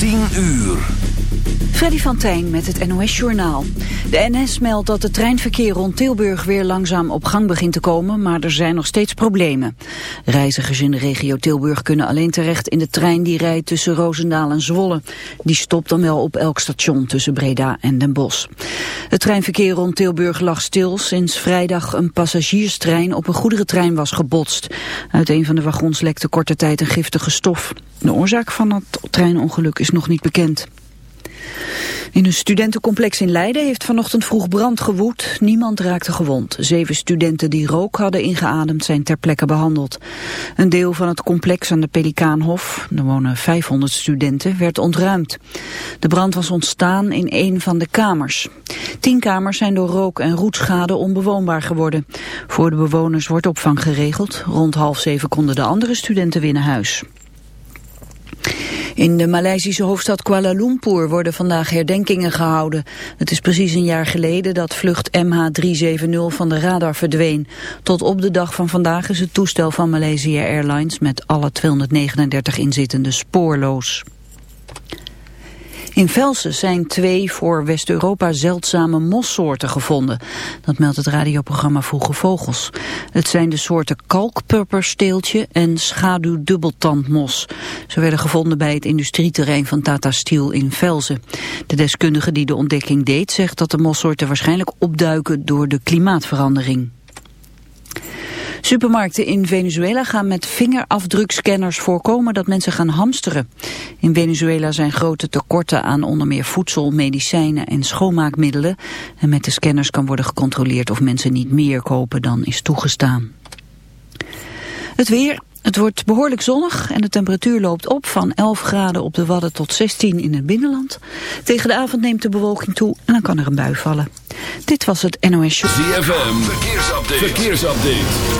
10 uur. Freddy van Tijn met het NOS-journaal. De NS meldt dat het treinverkeer rond Tilburg weer langzaam op gang begint te komen, maar er zijn nog steeds problemen. Reizigers in de regio Tilburg kunnen alleen terecht in de trein die rijdt tussen Roosendaal en Zwolle. Die stopt dan wel op elk station tussen Breda en Den Bosch. Het treinverkeer rond Tilburg lag stil sinds vrijdag een passagierstrein op een goederentrein was gebotst. Uit een van de wagons lekte korte tijd een giftige stof. De oorzaak van het treinongeluk is nog niet bekend. In een studentencomplex in Leiden heeft vanochtend vroeg brand gewoed. Niemand raakte gewond. Zeven studenten die rook hadden ingeademd zijn ter plekke behandeld. Een deel van het complex aan de Pelikaanhof, er wonen 500 studenten, werd ontruimd. De brand was ontstaan in een van de kamers. Tien kamers zijn door rook en roetschade onbewoonbaar geworden. Voor de bewoners wordt opvang geregeld. Rond half zeven konden de andere studenten weer huis. In de Maleisische hoofdstad Kuala Lumpur worden vandaag herdenkingen gehouden. Het is precies een jaar geleden dat vlucht MH370 van de radar verdween. Tot op de dag van vandaag is het toestel van Malaysia Airlines met alle 239 inzittenden spoorloos. In Velsen zijn twee voor West-Europa zeldzame mossoorten gevonden. Dat meldt het radioprogramma Vroege Vogels. Het zijn de soorten kalkpurpersteeltje en schaduwdubbeltandmos. Ze werden gevonden bij het industrieterrein van Tata Steel in Velsen. De deskundige die de ontdekking deed zegt dat de mossoorten waarschijnlijk opduiken door de klimaatverandering. Supermarkten in Venezuela gaan met vingerafdrukscanners voorkomen dat mensen gaan hamsteren. In Venezuela zijn grote tekorten aan onder meer voedsel, medicijnen en schoonmaakmiddelen. En met de scanners kan worden gecontroleerd of mensen niet meer kopen dan is toegestaan. Het weer, het wordt behoorlijk zonnig en de temperatuur loopt op van 11 graden op de Wadden tot 16 in het binnenland. Tegen de avond neemt de bewolking toe en dan kan er een bui vallen. Dit was het NOS Show. ZFM, verkeersupdate. verkeersupdate.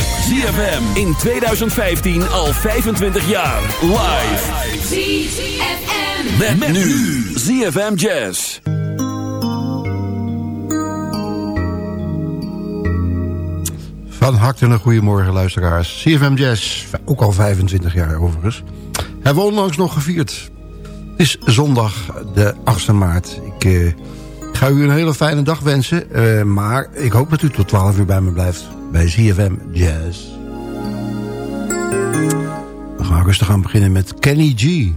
ZFM in 2015 al 25 jaar. Live. ZFM. Met, met nu. ZFM Jazz. Van harte een goedemorgen luisteraars. CFM Jazz, ook al 25 jaar overigens. Hebben we onlangs nog gevierd. Het is zondag de 8e maart. Ik uh, ga u een hele fijne dag wensen. Uh, maar ik hoop dat u tot 12 uur bij me blijft. Bij CFM Jazz. We gaan rustig aan beginnen met Kenny G.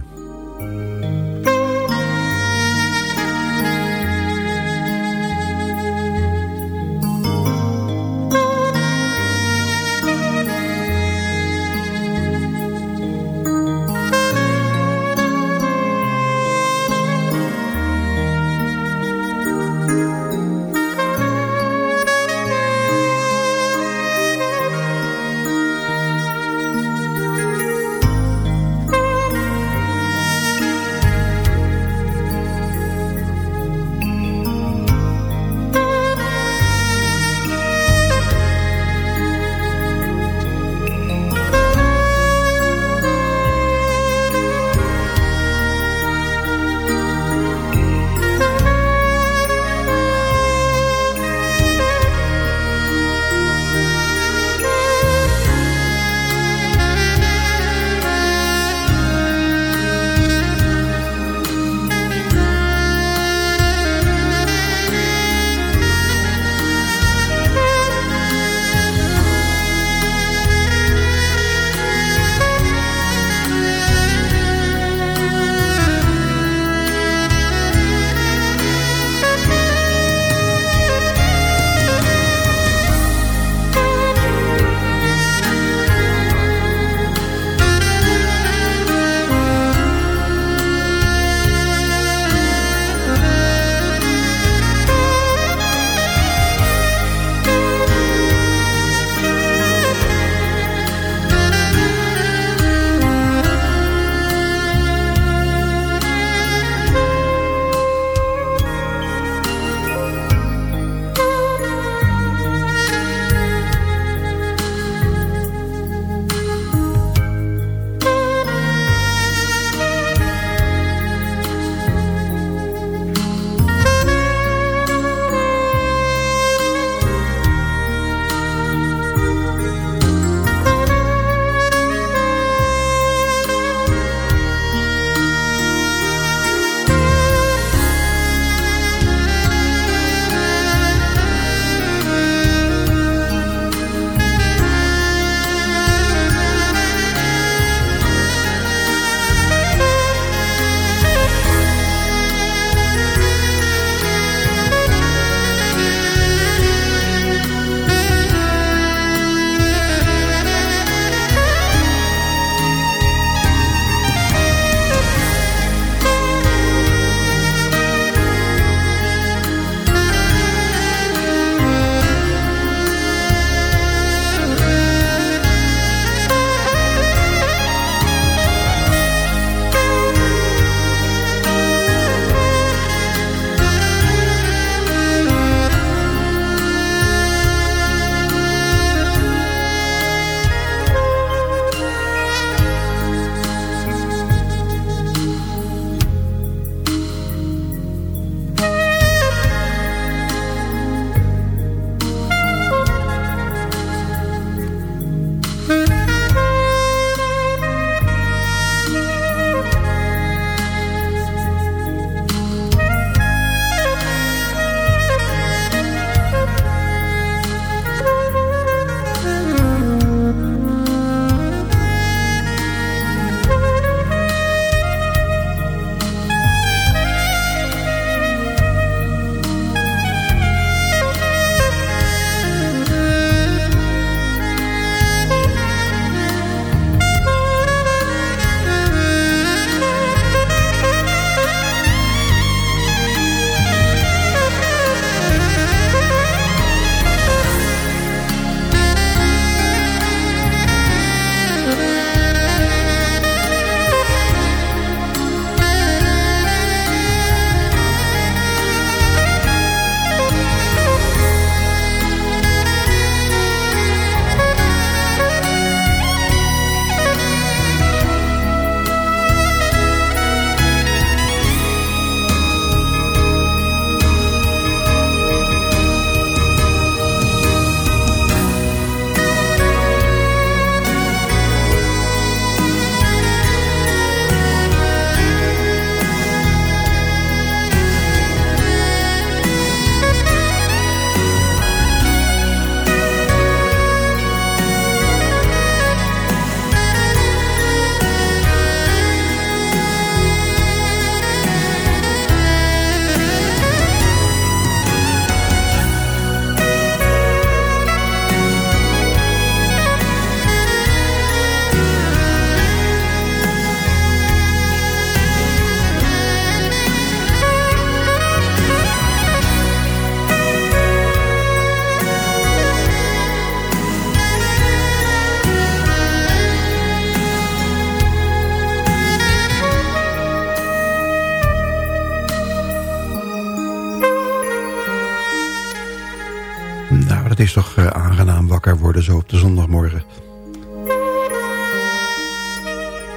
zo op de zondagmorgen.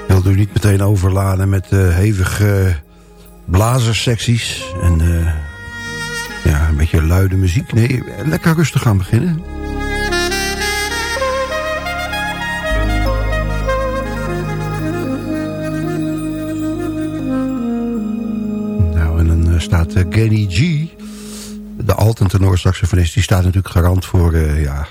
Wilt u niet meteen overladen met uh, hevige blazerssecties en uh, ja, een beetje luide muziek? Nee, lekker rustig gaan beginnen. Nou, en dan staat Kenny G de altentenor saxofonist... die staat natuurlijk garant voor ja,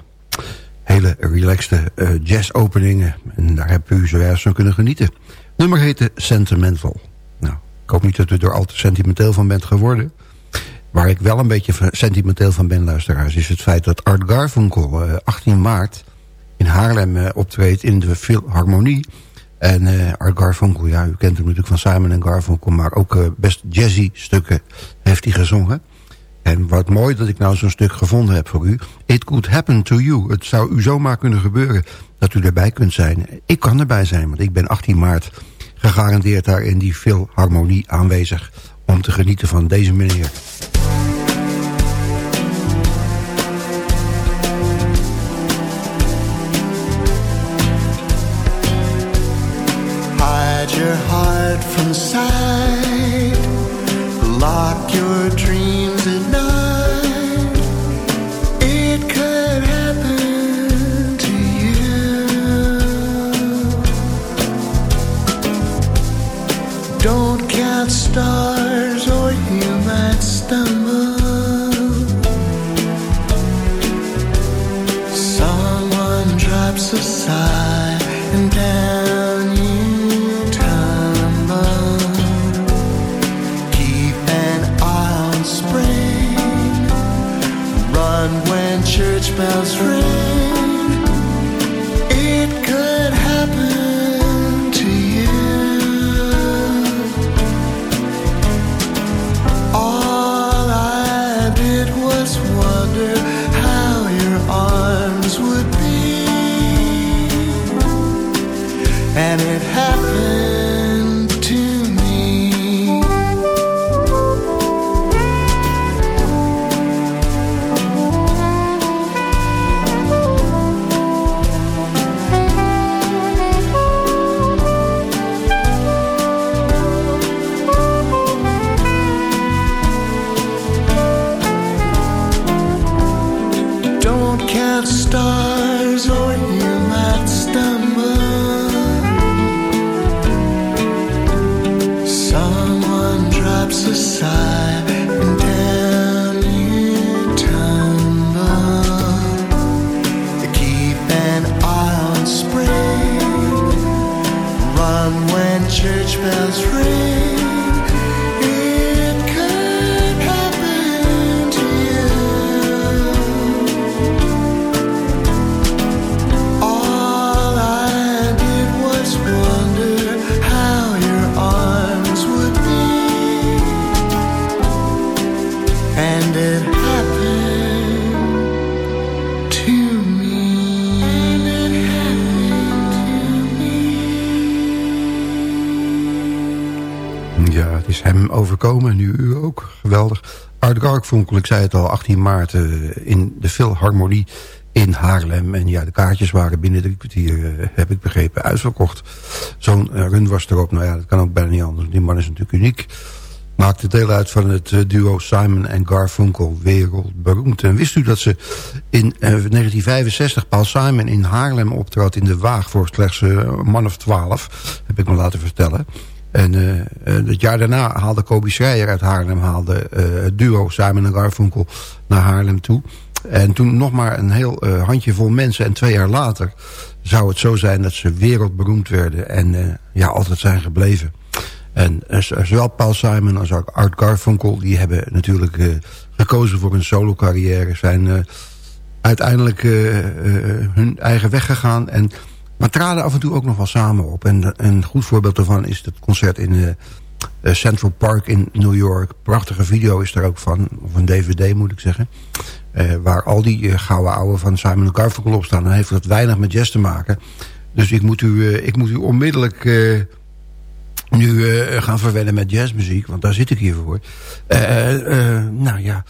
hele relaxte uh, jazz-openingen. En daar heb u zojuist van kunnen genieten. Nummer heette Sentimental. Nou, ik hoop niet dat u er al te sentimenteel van bent geworden. Waar ik wel een beetje sentimenteel van ben, luisteraars... is het feit dat Art Garfunkel uh, 18 maart in Haarlem optreedt in de Philharmonie... En Art Garfunkel, ja, u kent hem natuurlijk van Simon en Garfunkel... maar ook best jazzy stukken heeft hij gezongen. En wat mooi dat ik nou zo'n stuk gevonden heb voor u. It could happen to you. Het zou u zomaar kunnen gebeuren dat u erbij kunt zijn. Ik kan erbij zijn, want ik ben 18 maart gegarandeerd daar in die harmonie aanwezig... om te genieten van deze meneer. Hide your heart from Garfunkel, ik zei het al, 18 maart eh, in de Philharmonie in Haarlem. En ja, de kaartjes waren binnen drie kwartier, eh, heb ik begrepen, uitverkocht. Zo'n eh, run was erop. Nou ja, dat kan ook bijna niet anders. Die man is natuurlijk uniek. Maakte deel uit van het duo Simon en Garfunkel, wereldberoemd. En wist u dat ze in eh, 1965 Paul Simon in Haarlem optrad in de Waag... voor slechts een man of twaalf, heb ik me laten vertellen... En uh, het jaar daarna haalde Kobe Schreier uit Haarlem... haalde uh, het duo Simon en Garfunkel naar Haarlem toe. En toen nog maar een heel uh, handjevol mensen. En twee jaar later zou het zo zijn dat ze wereldberoemd werden... en ja, altijd zijn gebleven. En zowel Paul Simon als ook Art Garfunkel... die hebben natuurlijk gekozen voor een solo carrière... zijn uiteindelijk hun eigen weg gegaan... en maar traden af en toe ook nog wel samen op. En een goed voorbeeld daarvan is het concert in uh, Central Park in New York. Prachtige video is er ook van. Of een dvd moet ik zeggen. Uh, waar al die uh, gouden ouwe van Simon Garfunkel op staan. Dan heeft dat weinig met jazz te maken. Dus ik moet u, ik moet u onmiddellijk nu gaan verwennen met jazzmuziek. Want daar zit ik hier voor. nou ja...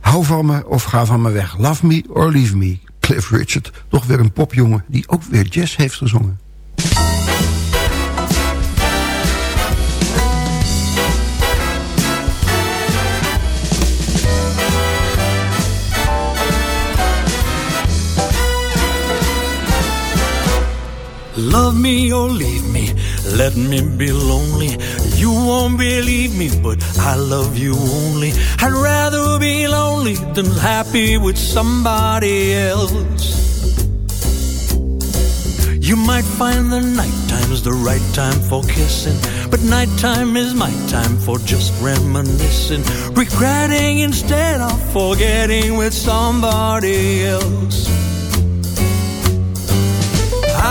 Hou van me of ga van me weg. Love me or leave me. Cliff Richard, toch weer een popjongen die ook weer jazz heeft gezongen. Love me or leave me, let me be lonely. You won't believe me, but I love you only. I'd rather be lonely than happy with somebody else. You might find the nighttime's the right time for kissing, but nighttime is my time for just reminiscing, regretting instead of forgetting with somebody else.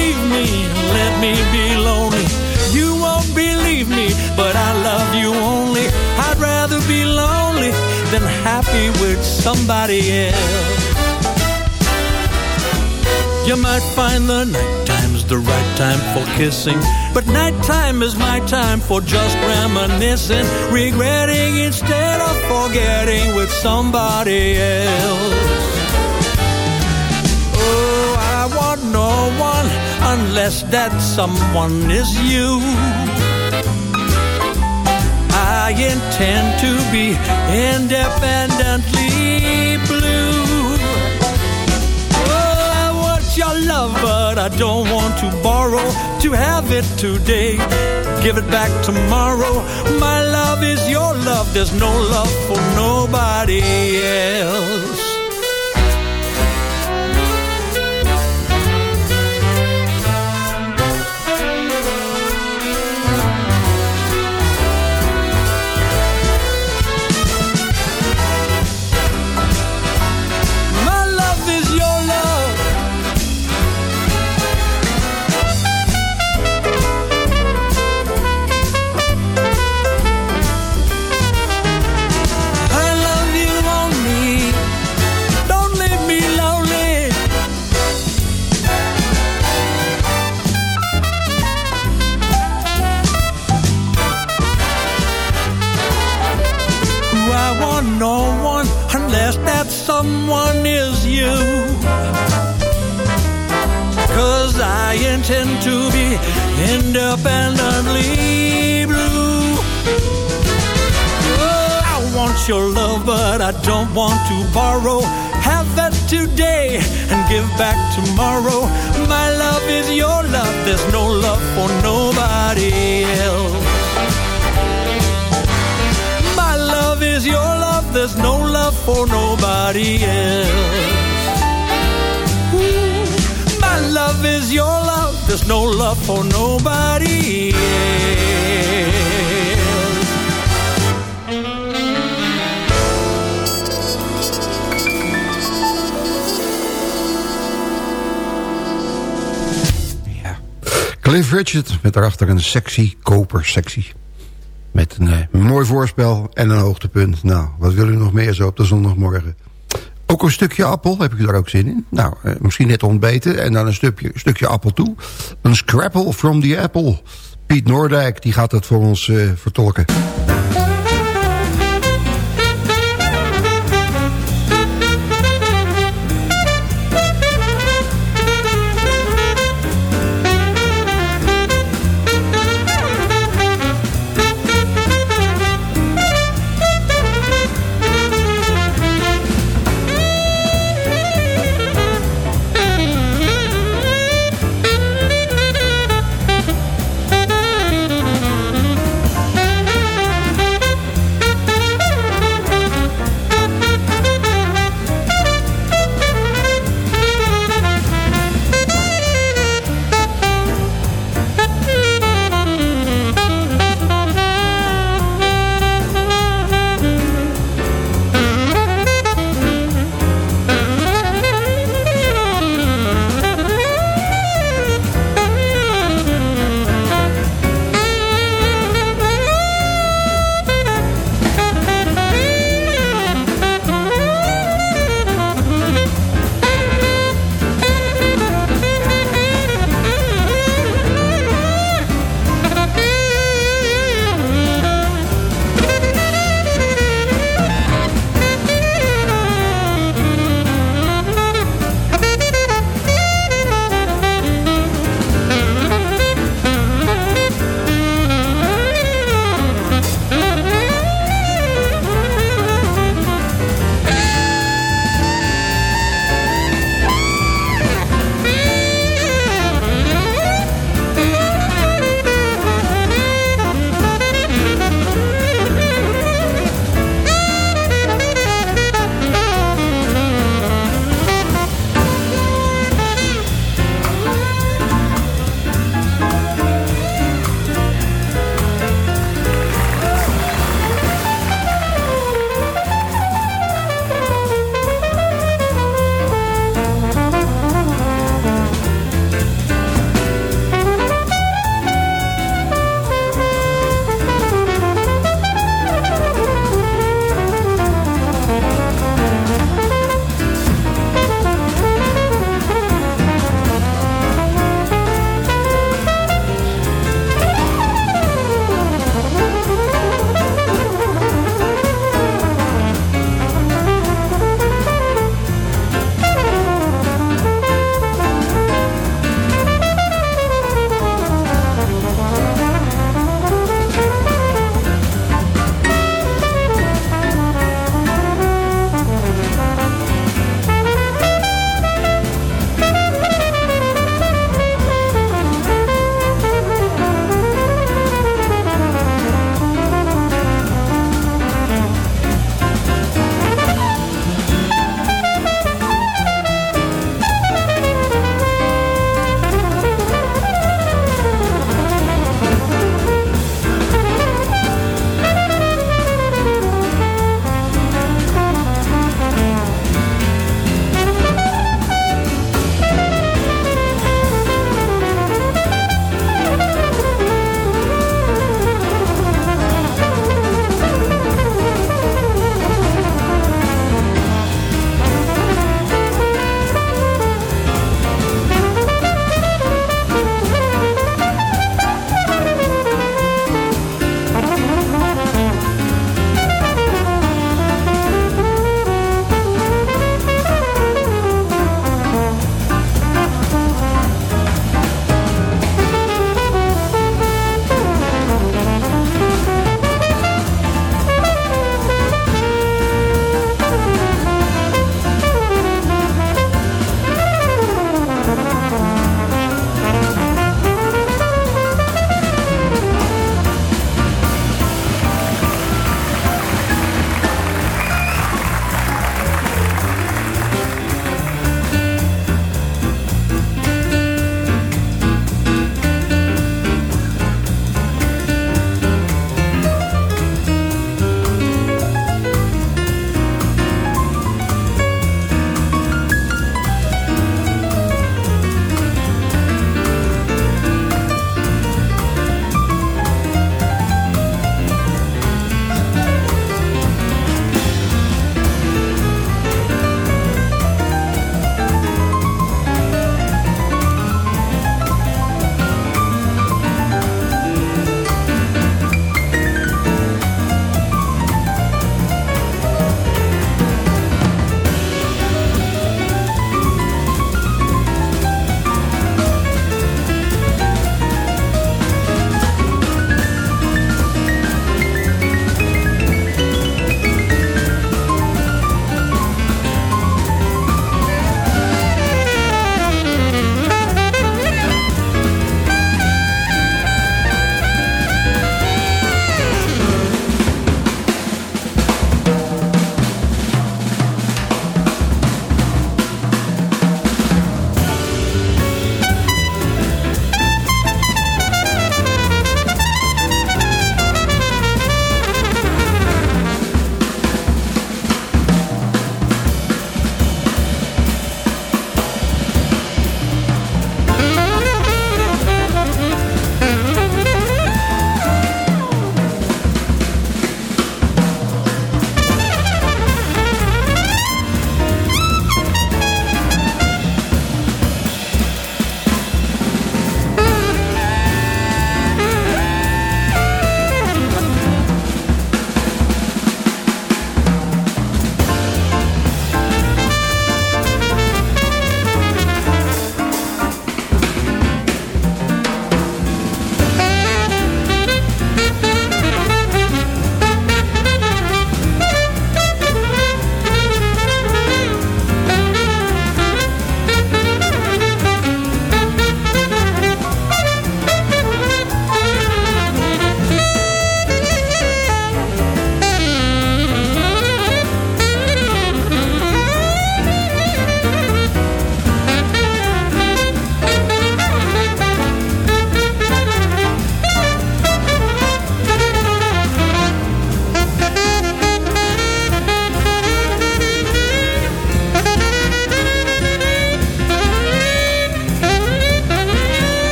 leave me, let me be lonely. You won't believe me, but I love you only. I'd rather be lonely than happy with somebody else. You might find the nighttime's the right time for kissing, but nighttime is my time for just reminiscing, regretting instead of forgetting with somebody else. No one unless that someone is you. I intend to be independently blue. Oh, I want your love, but I don't want to borrow. To have it today, give it back tomorrow. My love is your love, there's no love for nobody else. Someone is you. Cause I intend to be independently blue. Oh, I want your love, but I don't want to borrow. Have it today and give back tomorrow. My love is your love, there's no love for nobody else. There's no love for nobody else. Ooh, my love is your love, there's no love for nobody else. Cliff Richard met daarachter een sexy koper sexy. Eh, mooi voorspel en een hoogtepunt. Nou, wat wil u nog meer zo op de zondagmorgen? Ook een stukje appel, heb ik daar ook zin in? Nou, eh, misschien net ontbeten en dan een stukje, stukje appel toe. Een scrapple from the apple. Piet Noordijk, die gaat dat voor ons eh, vertolken.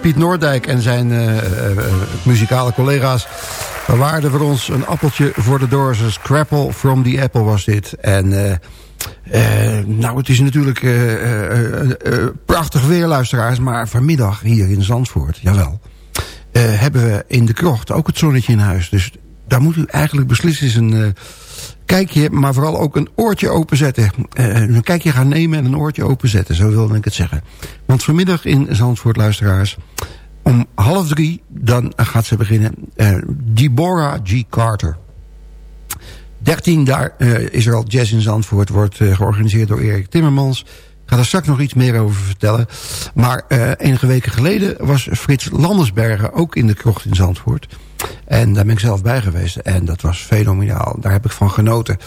Piet Noordijk en zijn uh, muzikale collega's bewaarden voor ons een appeltje voor de doors. Scrapple from the Apple was dit. En nou, het is natuurlijk prachtig weer, luisteraars. Maar vanmiddag hier in Zandvoort, jawel, hebben we in de krocht ook het zonnetje in huis. Dus daar moet u eigenlijk beslissen eens een kijkje, maar vooral ook een oortje openzetten. Uh, een kijkje gaan nemen en een oortje openzetten, zo wilde ik het zeggen. Want vanmiddag in Zandvoort, luisteraars, om half drie, dan gaat ze beginnen. Uh, Deborah G. Carter. 13 daar uh, is er al Jazz in Zandvoort, wordt georganiseerd door Erik Timmermans. Ga er straks nog iets meer over vertellen. Maar enige weken geleden was Frits Landersbergen ook in de krocht in Zandvoort... En daar ben ik zelf bij geweest. En dat was fenomenaal. Daar heb ik van genoten.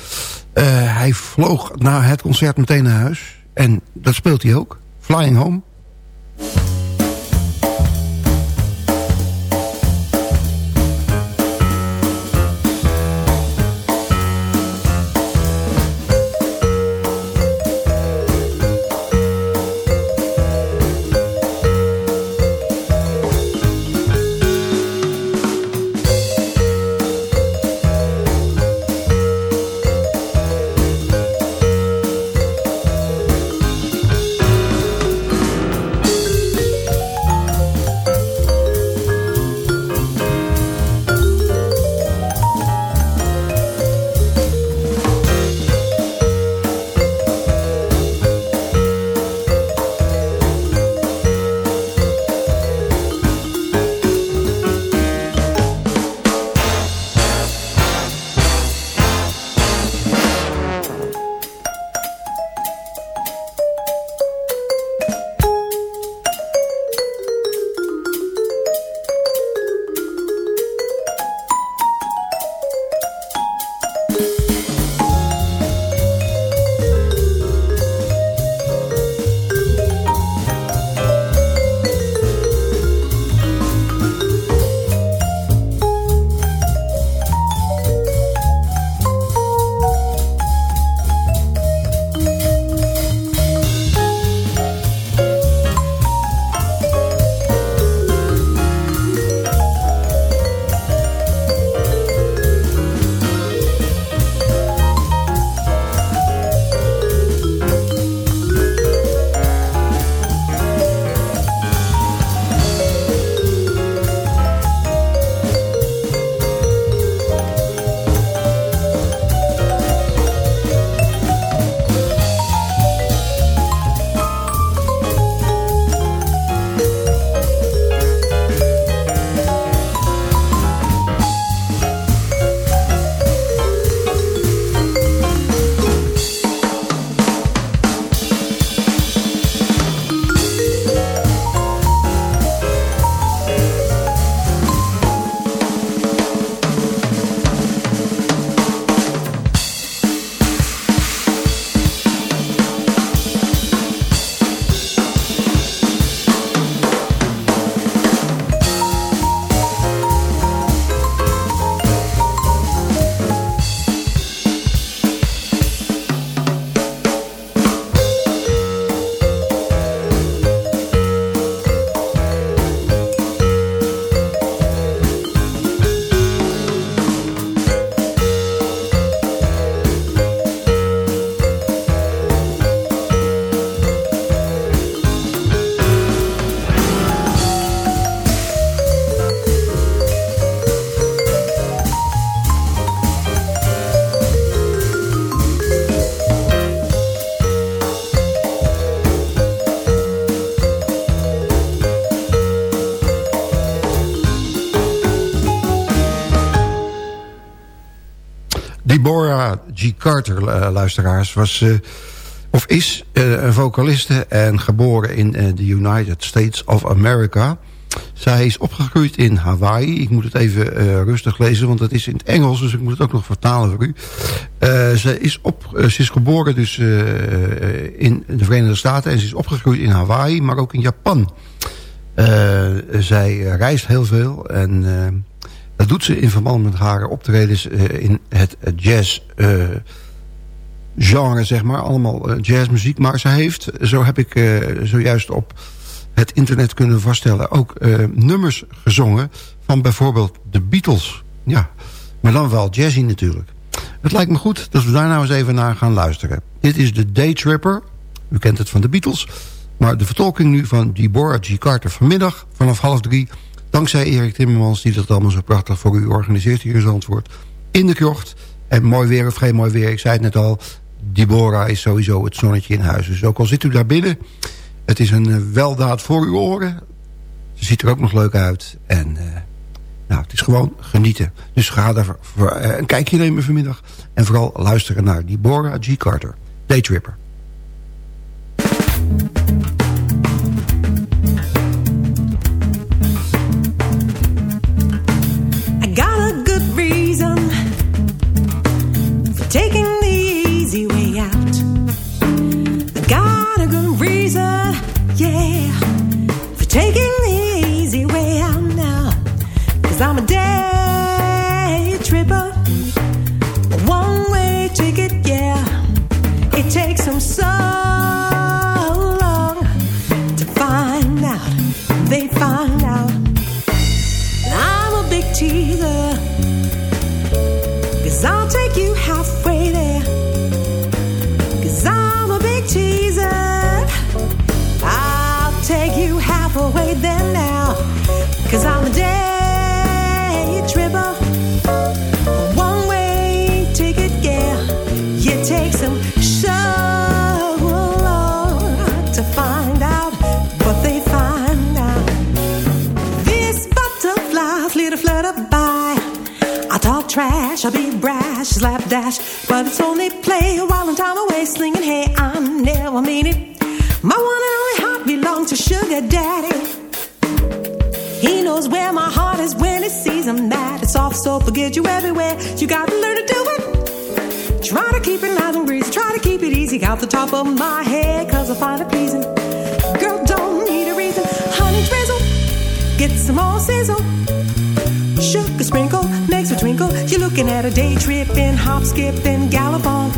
Uh, hij vloog na het concert meteen naar huis. En dat speelt hij ook. Flying Home. G. Carter, luisteraars, was... Uh, of is uh, een vocaliste en geboren in uh, de United States of America. Zij is opgegroeid in Hawaii. Ik moet het even rustig lezen, want het is in het Engels... dus ik moet het ook nog vertalen voor u. ze, is op, ze is geboren dus in de Verenigde Staten... en ze is opgegroeid in Hawaii, maar ook in Japan. zij reist heel veel en dat doet ze in verband met haar optredens uh, in het jazz uh, genre, zeg maar. Allemaal jazzmuziek. Maar ze heeft, zo heb ik zojuist op het internet kunnen vaststellen... ook eh, nummers gezongen van bijvoorbeeld de Beatles. Ja, maar dan wel jazzy natuurlijk. Het lijkt me goed dat we daar nou eens even naar gaan luisteren. Dit is de Daytripper. U kent het van de Beatles. Maar de vertolking nu van Deborah G. Carter vanmiddag vanaf half drie... dankzij Erik Timmermans die dat allemaal zo prachtig voor u organiseert hier in Zandvoort... in de krocht. En mooi weer of geen mooi weer, ik zei het net al... Deborah is sowieso het zonnetje in huis. Dus ook al zit u daar binnen... het is een eh, weldaad voor uw oren. Ze ziet er ook nog leuk uit. En uh, nou, het is gewoon genieten. Dus ga daar voor, uh, een kijkje nemen vanmiddag. En vooral luisteren naar Deborah G. Carter. Daytripper. I I talk trash, I be brash, slapdash, but it's only play a while I'm time away slinging. Hey, I never mean it. My one and only heart belongs to Sugar Daddy. He knows where my heart is when he sees I'm mad. It's off, so forget you everywhere. You gotta learn to do it. Try to keep it nice and breezy, try to keep it easy. Out the top of my head, cause I find it pleasing. Girl, don't need a reason. Honey, drizzle, get some more sizzle. Sugar sprinkle twinkle. You're looking at a day tripping, hop skipping, gallop on.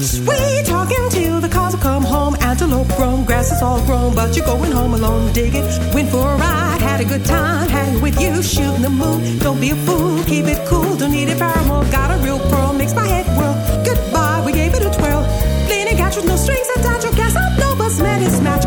Sweet talking till the cars will come home. Antelope grown, grass is all grown, but you're going home alone. Dig it, went for a ride, had a good time, it with you, shooting the moon. Don't be a fool, keep it cool, don't need it paramore. Got a real pearl, makes my head whirl. Goodbye, we gave it a twirl. Bleeding catch with no strings attached. Your gas up, no bus met his match,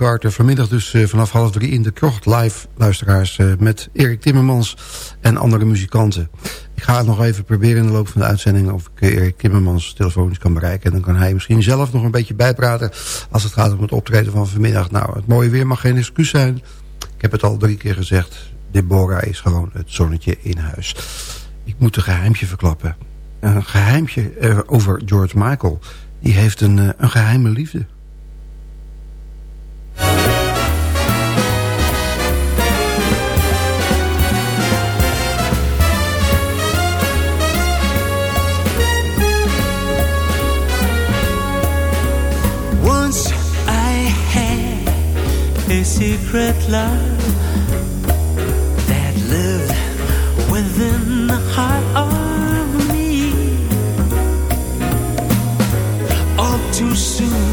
Carter. Vanmiddag dus uh, vanaf half drie in de krocht live, luisteraars... Uh, met Erik Timmermans en andere muzikanten. Ik ga het nog even proberen in de loop van de uitzending... of ik Erik Timmermans telefonisch kan bereiken. En dan kan hij misschien zelf nog een beetje bijpraten... als het gaat om het optreden van vanmiddag. Nou, het mooie weer mag geen excuus zijn. Ik heb het al drie keer gezegd. Deborah is gewoon het zonnetje in huis. Ik moet een geheimtje verklappen. Een geheimtje over George Michael. Die heeft een, een geheime liefde. Secret love that lived within the heart of me. All too soon,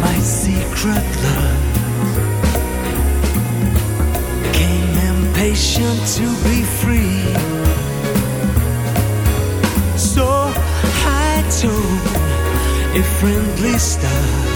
my secret love became impatient to be free. So I told a friendly star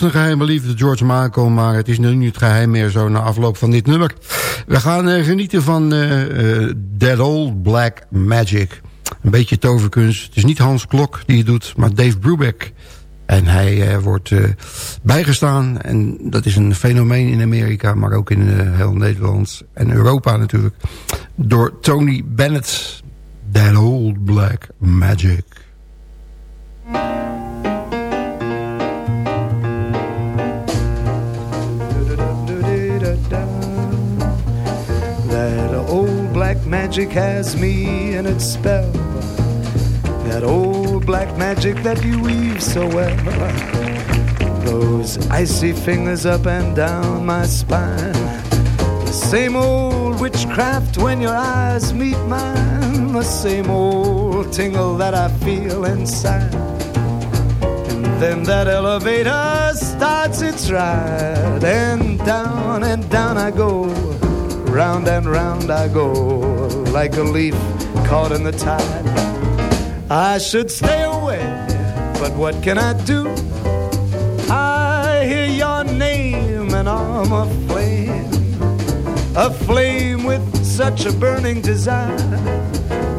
Heeft een geheime liefde, George Michael... maar het is nu niet geheim meer zo na afloop van dit nummer. We gaan uh, genieten van uh, uh, That Old Black Magic. Een beetje toverkunst. Het is niet Hans Klok die het doet, maar Dave Brubeck. En hij wordt bijgestaan. En dat is een fenomeen in Amerika, maar ook in heel Nederland en Europa natuurlijk. Door Tony Bennett. That Old Black Magic. Magic has me in its spell. That old black magic that you weave so well. Those icy fingers up and down my spine. The same old witchcraft when your eyes meet mine. The same old tingle that I feel inside. And then that elevator starts its ride. And down and down I go Round and round I go like a leaf caught in the tide. I should stay away, but what can I do? I hear your name and I'm aflame. Aflame with such a burning desire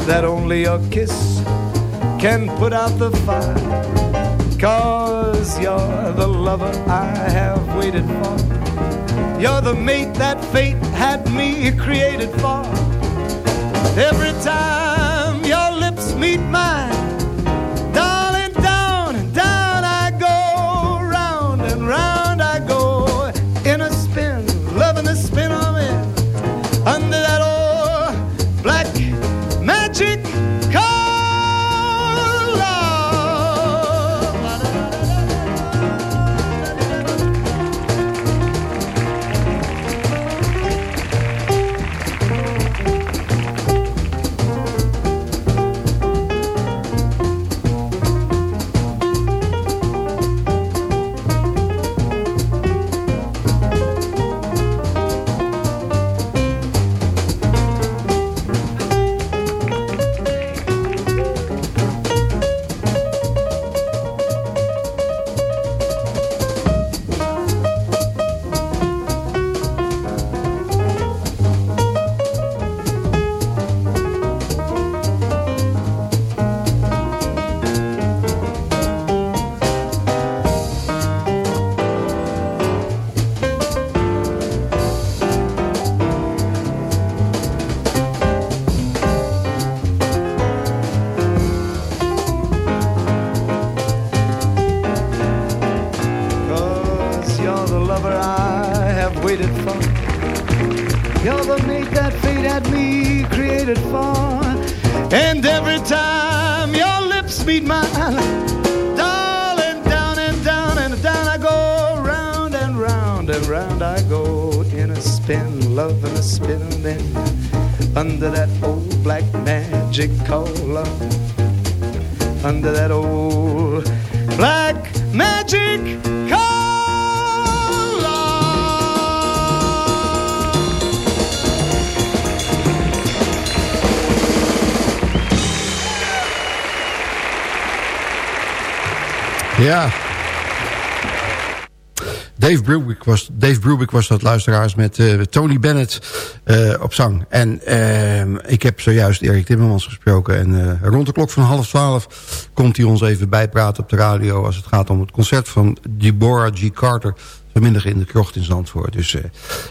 that only your kiss can put out the fire. Cause you're the lover I have waited for. You're the mate that fate had me created for. Every time your lips meet mine, and round I go in a spin, love in a spin, and then under that old black magic collar, under that old black magic collar. Ja. Dave Brubeck was, Dave Brubeck was dat luisteraars met uh, Tony Bennett uh, op zang. En uh, ik heb zojuist Erik Timmermans gesproken. En rond de klok van half twaalf komt hij ons even bijpraten op de radio... als het gaat om het concert van Deborah G. Carter... vanmiddag in de krocht in Zandvoort. Dus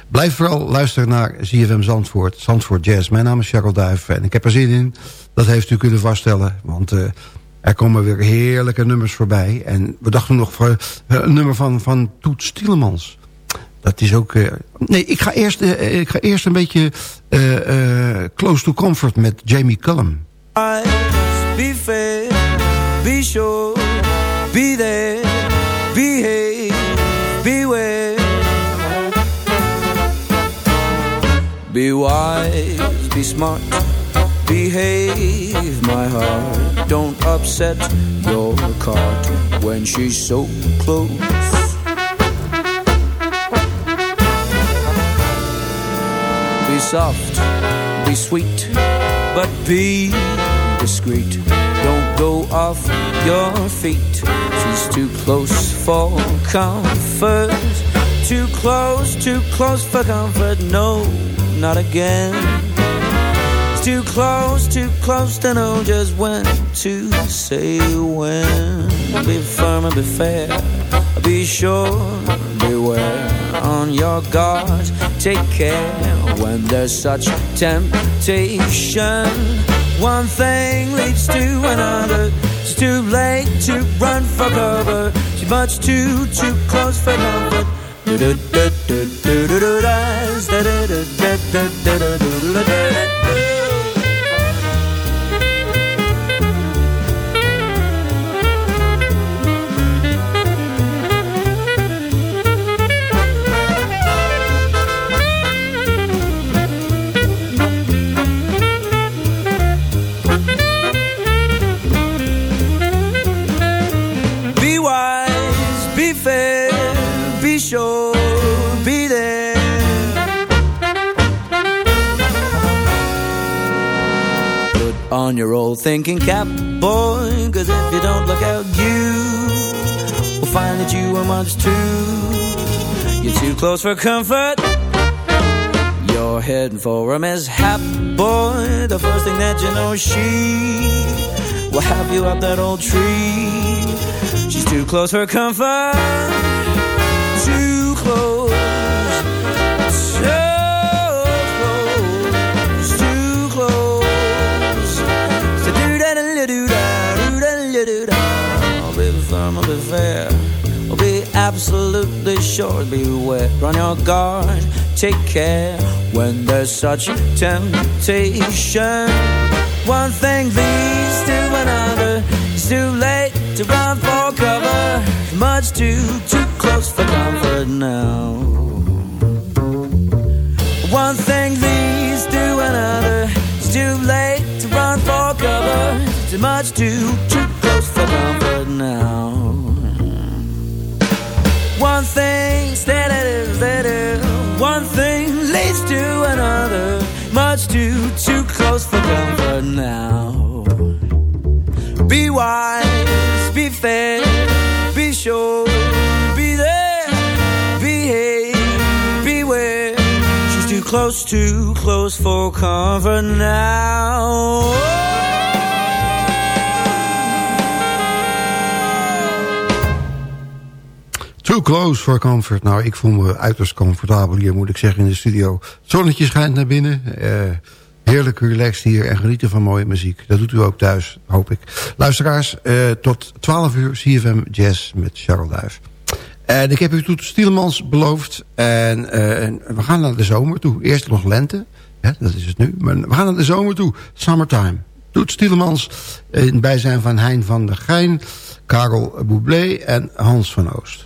blijf vooral luisteren naar ZFM Zandvoort, Zandvoort Jazz. Mijn naam is Charles Duif en ik heb er zin in. Dat heeft u kunnen vaststellen, want... Er komen weer heerlijke nummers voorbij. En we dachten nog voor eh, een nummer van, van Toet Stielemans. Dat is ook... Uh, nee, ik ga, eerst, ik ga eerst een beetje Close to Comfort met Jamie Cullum. Be fair, be sure, be there, behave, beware. Be wise, be smart Behave, my heart. Don't upset your cart when she's so close. Be soft, be sweet, but be discreet. Don't go off your feet. She's too close for comfort. Too close, too close for comfort. No, not again too close, too close to know just when to say when. Be firm and be fair, be sure, beware on your guard. Take care when there's such temptation. One thing leads to another. It's too late to run for cover. Too much too, too close for comfort. Do on your old thinking cap, boy. Cause if you don't look out, you will find that you are much too. You're too close for comfort. You're heading for a mishap, boy. The first thing that you know, she will have you up that old tree. She's too close for comfort. Be fair. Be absolutely sure. Beware, Run your guard. Take care when there's such temptation. One thing leads to another. It's too late to run for cover. Much too, too close for comfort now. One thing leads to another. It's too late to run for cover. It's much too, too close for comfort now. Much too, too close for comfort now. Be wise, be fair, be sure, be there, behave, beware. She's too close, too close for comfort now. Too close for comfort. Nou, ik voel me uiterst comfortabel hier, moet ik zeggen, in de studio. Het zonnetje schijnt naar binnen. Uh, heerlijk relaxed hier en genieten van mooie muziek. Dat doet u ook thuis, hoop ik. Luisteraars, uh, tot 12 uur CFM Jazz met Charles Duif. En ik heb u Toet Stielemans beloofd. En uh, we gaan naar de zomer toe. Eerst nog lente. Dat is het nu. Maar we gaan naar de zomer toe. Summertime. Toet Stielemans in bijzijn van Hein van der Geijn... Karel Boublé en Hans van Oost.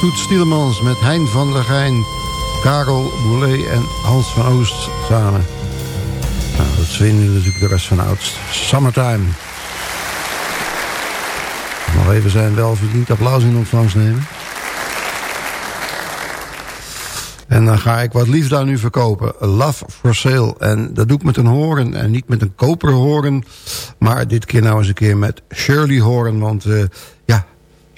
Toet Stielemans met Hein van der Geijn, Karel Boulet en Hans van Oost samen. Nou, dat vinden natuurlijk de rest van oudst. Summertime. Nog even zijn welverdiend applaus in ontvangst nemen. En dan ga ik wat liefde aan u verkopen. Love for Sale. En dat doe ik met een horen en niet met een koperhoorn. Maar dit keer nou eens een keer met Shirley Horen. Want uh,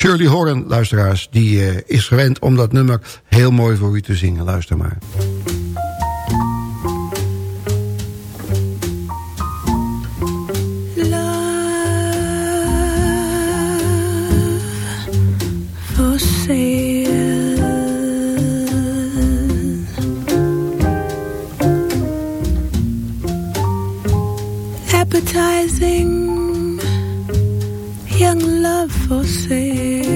Shirley Horen, luisteraars, die uh, is gewend om dat nummer heel mooi voor u te zingen. Luister maar. Love for sale.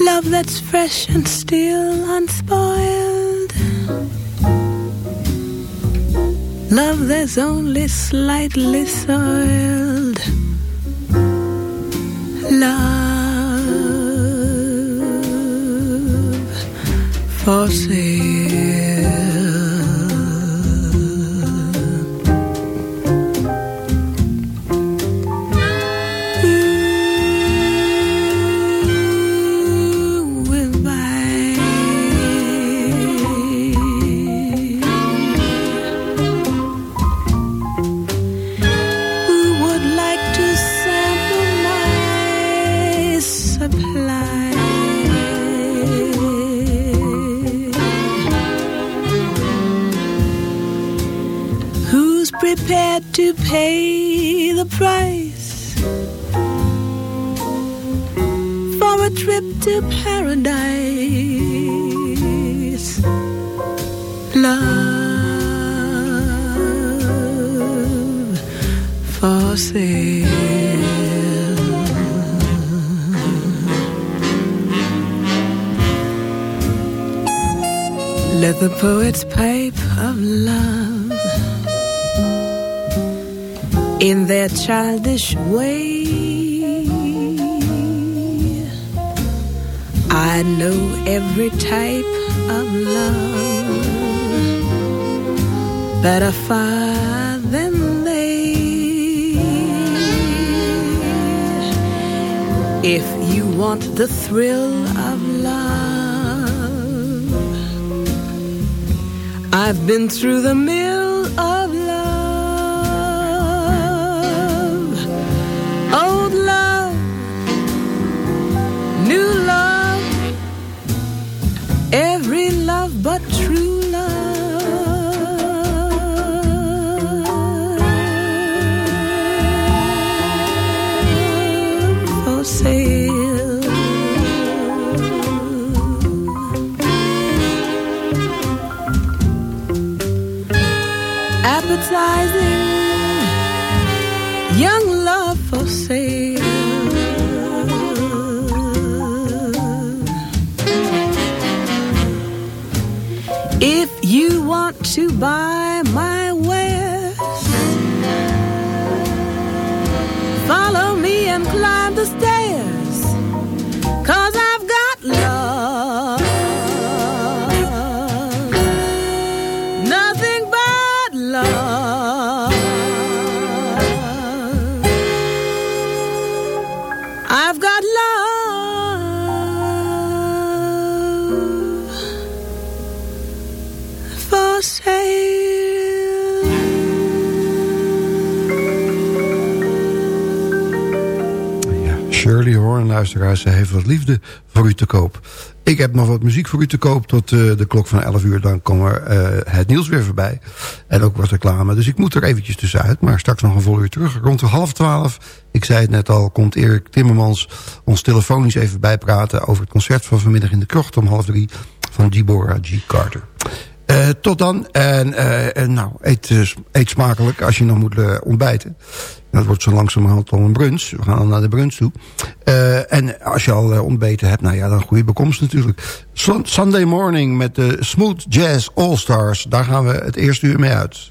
Love that's fresh and still unspoiled. Love that's only slightly soiled. Love for sale. Pay the price for a trip to paradise. Love for sale. Let the poets pipe in their childish way. I know every type of love better far than they. If you want the thrill of love, I've been through the mill flies luisteraars, ze heeft wat liefde voor u te koop. Ik heb nog wat muziek voor u te koop tot uh, de klok van 11 uur. Dan komen er uh, het nieuws weer voorbij. En ook wat reclame. Dus ik moet er eventjes tussenuit. Maar straks nog een vol uur terug. Rond de half twaalf, ik zei het net al, komt Erik Timmermans ons telefonisch even bijpraten... over het concert van vanmiddag in de krocht om half drie van Deborah G. Carter. Uh, tot dan. En uh, nou, eet, eet smakelijk als je nog moet ontbijten. Dat wordt zo langzamerhand al een brunch. We gaan naar de brunch toe. En als je al ontbeten hebt, nou ja, dan goede bekomst natuurlijk. Sunday morning met de Smooth Jazz All Stars. Daar gaan we het eerste uur mee uit.